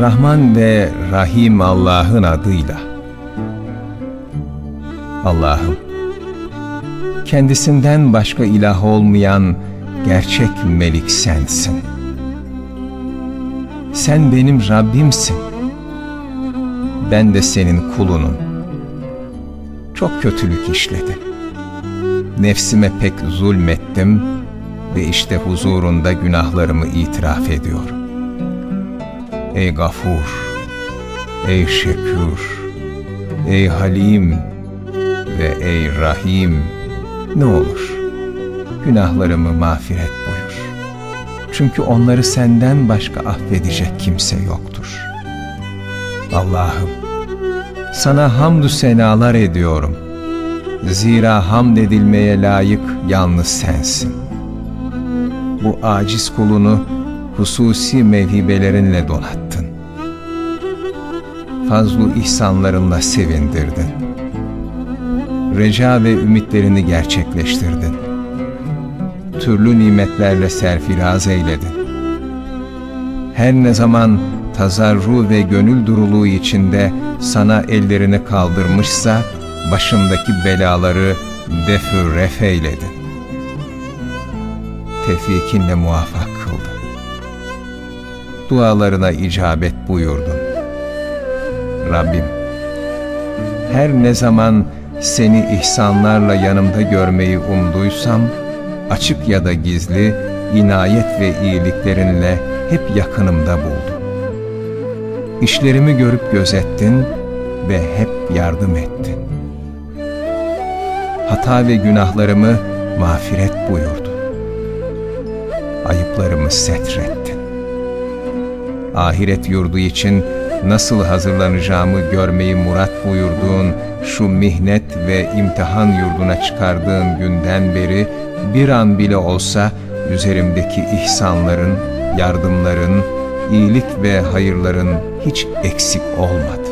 Rahman ve Rahim Allah'ın adıyla. Allah'ım, kendisinden başka ilah olmayan gerçek melik sensin. Sen benim Rabbimsin. Ben de senin kulunum. Çok kötülük işledim. Nefsime pek zulmettim ve işte huzurunda günahlarımı itiraf ediyorum. Ey Gafur, ey Şekür, ey Halim ve ey Rahim ne olur günahlarımı mağfiret buyur. Çünkü onları senden başka affedecek kimse yoktur. Allah'ım sana hamdü senalar ediyorum. Zira hamd edilmeye layık yalnız sensin. Bu aciz kulunu hususi mevhibelerinle donattın. Fazlu ihsanlarınla sevindirdin. Reca ve ümitlerini gerçekleştirdin. Türlü nimetlerle serfiraz eyledin. Her ne zaman tazarru ve gönül duruluğu içinde sana ellerini kaldırmışsa, başındaki belaları defü ref eyledin. Tevfikinle muvaffak. Dualarına icabet buyurdun. Rabbim, her ne zaman seni ihsanlarla yanımda görmeyi umduysam, açık ya da gizli, inayet ve iyiliklerinle hep yakınımda buldum. İşlerimi görüp gözettin ve hep yardım ettin. Hata ve günahlarımı mağfiret buyurdun. Ayıplarımı setrettin. Ahiret yurdu için nasıl hazırlanacağımı görmeyi murat buyurduğun şu mihnet ve imtihan yurduna çıkardığın günden beri bir an bile olsa üzerimdeki ihsanların, yardımların, iyilik ve hayırların hiç eksik olmadı.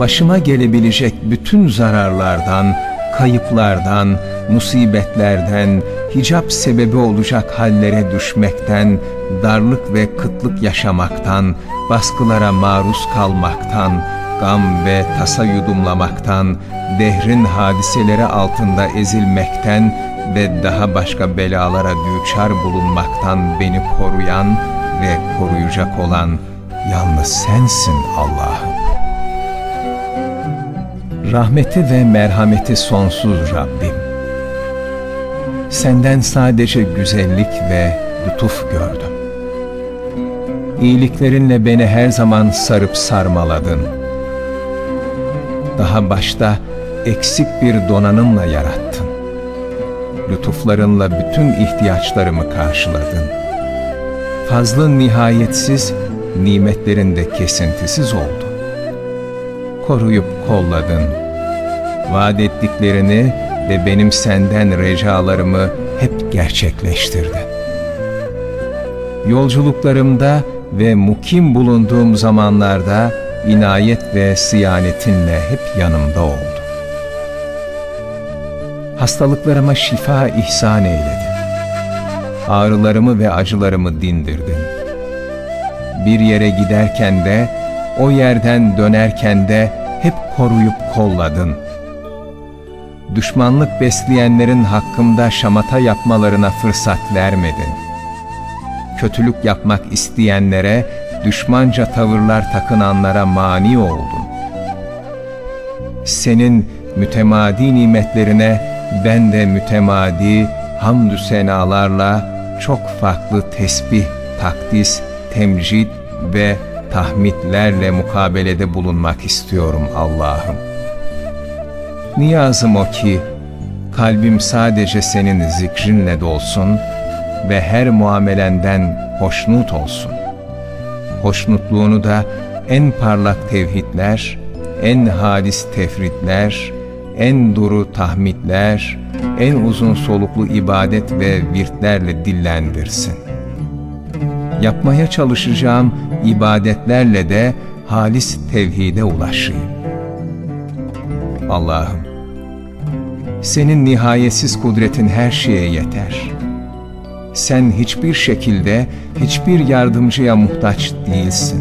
Başıma gelebilecek bütün zararlardan, kayıplardan, musibetlerden, hicap sebebi olacak hallere düşmekten, darlık ve kıtlık yaşamaktan, baskılara maruz kalmaktan, gam ve tasa yudumlamaktan, dehrin hadiseleri altında ezilmekten ve daha başka belalara düçar bulunmaktan beni koruyan ve koruyacak olan yalnız sensin Allah'ım. Rahmeti ve merhameti sonsuz Rabbim. Senden sadece güzellik ve lütuf gördüm. İyiliklerinle beni her zaman sarıp sarmaladın. Daha başta eksik bir donanımla yarattın. Lütuflarınla bütün ihtiyaçlarımı karşıladın. Fazlı nihayetsiz, nimetlerin de kesintisiz oldu. Koruyup kolladın. Vaat ettiklerini ve benim senden recalarımı hep gerçekleştirdin. Yolculuklarımda ve mukim bulunduğum zamanlarda inayet ve siyanetinle hep yanımda oldu. Hastalıklarıma şifa ihsan eyledin. Ağrılarımı ve acılarımı dindirdin. Bir yere giderken de, o yerden dönerken de hep koruyup kolladın. Düşmanlık besleyenlerin hakkımda şamata yapmalarına fırsat vermedin. Kötülük yapmak isteyenlere, düşmanca tavırlar takınanlara mani oldun. Senin mütemadi nimetlerine ben de mütemadi hamdü senalarla çok farklı tesbih, takdis, temcid ve tahmidlerle mukabelede bulunmak istiyorum Allah'ım. Niyazım o ki, kalbim sadece senin zikrinle dolsun ve her muamelenden hoşnut olsun. Hoşnutluğunu da en parlak tevhidler, en halis tefritler, en duru tahmidler, en uzun soluklu ibadet ve virtlerle dillendirsin. Yapmaya çalışacağım ibadetlerle de halis tevhide ulaşayım. Allah'ım, senin nihayetsiz kudretin her şeye yeter. sen hiçbir şekilde hiçbir yardımcıya muhtaç değilsin.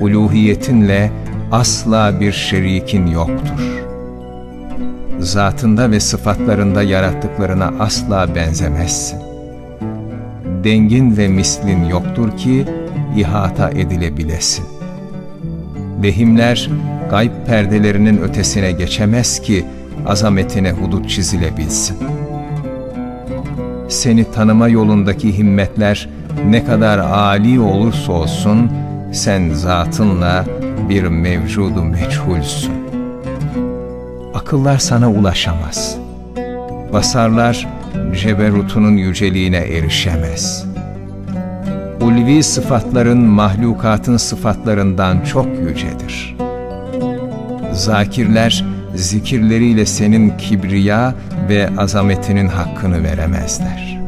Uluhiyetinle asla bir şerikin yoktur. Zatında ve sıfatlarında yarattıklarına asla benzemezsin. Dengin ve mislin yoktur ki ihata edilebilesin. Vehimler gayb perdelerinin ötesine geçemez ki azametine hudut çizilebilsin. Seni tanıma yolundaki himmetler ne kadar âli olursa olsun, sen zatınla bir mevcudu meçhulsün. Akıllar sana ulaşamaz. Basarlar ceberutunun yüceliğine erişemez. Ulvi sıfatların mahlukatın sıfatlarından çok yücedir. Zakirler zikirleriyle senin kibriya ve azametinin hakkını veremezler.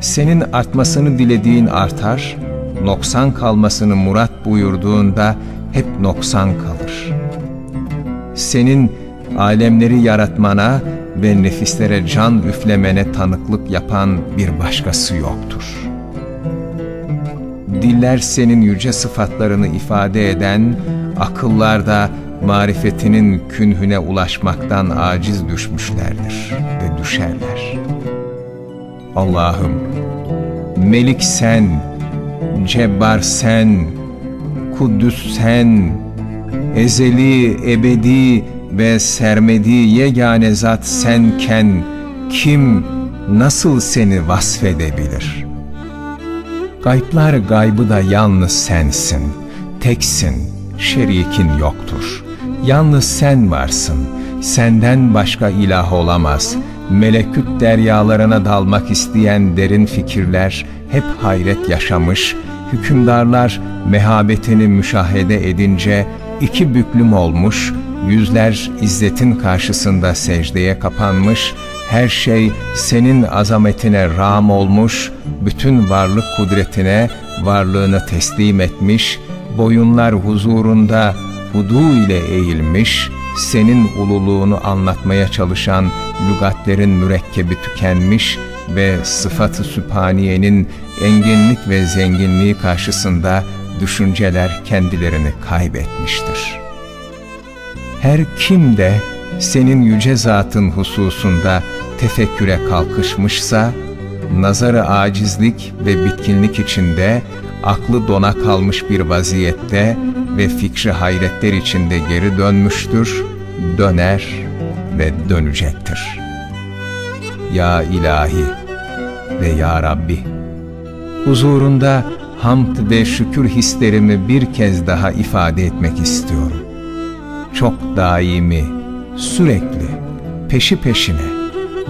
Senin artmasını dilediğin artar, noksan kalmasını murat buyurduğunda hep noksan kalır. Senin alemleri yaratmana ve nefislere can üflemene tanıklık yapan bir başkası yoktur. Diller senin yüce sıfatlarını ifade eden, akıllar da marifetinin künhüne ulaşmaktan aciz düşmüşlerdir ve düşerler. Allah'ım, Melik sen, Cebbar sen, Kuddüs sen, ezeli, ebedi ve sermedi yegane zat senken kim nasıl seni vasfedebilir? Gayplar gaybı da yalnız sensin, teksin, şerikin yoktur. Yalnız sen varsın, senden başka ilah olamaz. Meleküt deryalarına dalmak isteyen derin fikirler hep hayret yaşamış, hükümdarlar mehabetini müşahede edince iki büklüm olmuş, yüzler izzetin karşısında secdeye kapanmış, her şey senin azametine ram olmuş, bütün varlık kudretine varlığını teslim etmiş, boyunlar huzurunda hudu ile eğilmiş, senin ululuğunu anlatmaya çalışan lügatlerin mürekkebi tükenmiş ve sıfatı enginlik ve zenginliği karşısında düşünceler kendilerini kaybetmiştir. Her kim de senin yüce zatın hususunda tefekküre kalkışmışsa, nazarı acizlik ve bitkinlik içinde aklı dona kalmış bir vaziyette ve fikri hayretler içinde geri dönmüştür, döner ve dönecektir. Ya ilahi ve ya Rabbi, huzurunda hamd ve şükür hislerimi bir kez daha ifade etmek istiyorum. Çok daimi, sürekli, peşi peşine,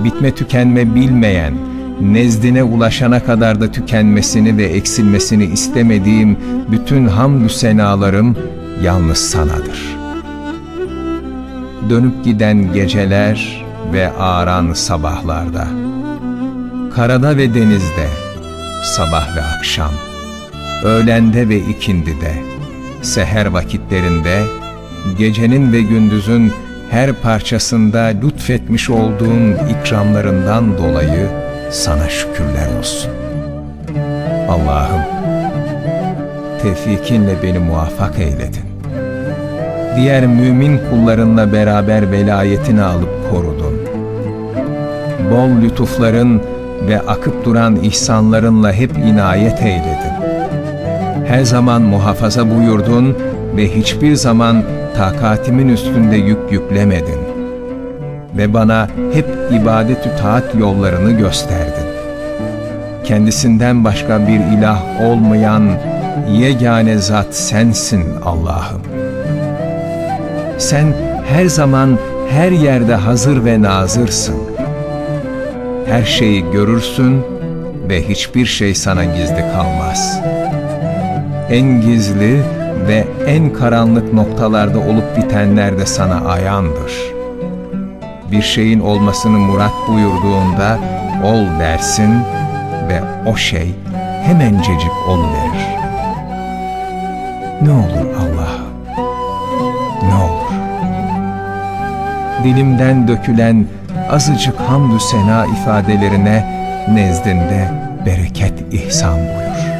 bitme tükenme bilmeyen, nezdine ulaşana kadar da tükenmesini ve eksilmesini istemediğim bütün hamdü senalarım yalnız sanadır. Dönüp giden geceler ve ağran sabahlarda, karada ve denizde, sabah ve akşam, öğlende ve ikindide, seher vakitlerinde, gecenin ve gündüzün her parçasında lütfetmiş olduğun ikramlarından dolayı sana şükürler olsun. Allah'ım, tevfikinle beni muvaffak eyledin. Diğer mümin kullarınla beraber velayetini alıp korudun. Bol lütufların ve akıp duran ihsanlarınla hep inayet eyledin. Her zaman muhafaza buyurdun ve hiçbir zaman takatimin üstünde yük yüklemedin. Ve bana hep ibadet-ü taat yollarını gösterdin. Kendisinden başka bir ilah olmayan yegane zat sensin Allah'ım. Sen her zaman her yerde hazır ve nazırsın. Her şeyi görürsün ve hiçbir şey sana gizli kalmaz. En gizli ve en karanlık noktalarda olup bitenler de sana ayandır. Bir şeyin olmasını murat buyurduğunda ol dersin ve o şey hemencecik oluverir. Ne olur Allah, ne olur. Dilimden dökülen azıcık hamdü sena ifadelerine nezdinde bereket ihsan buyur.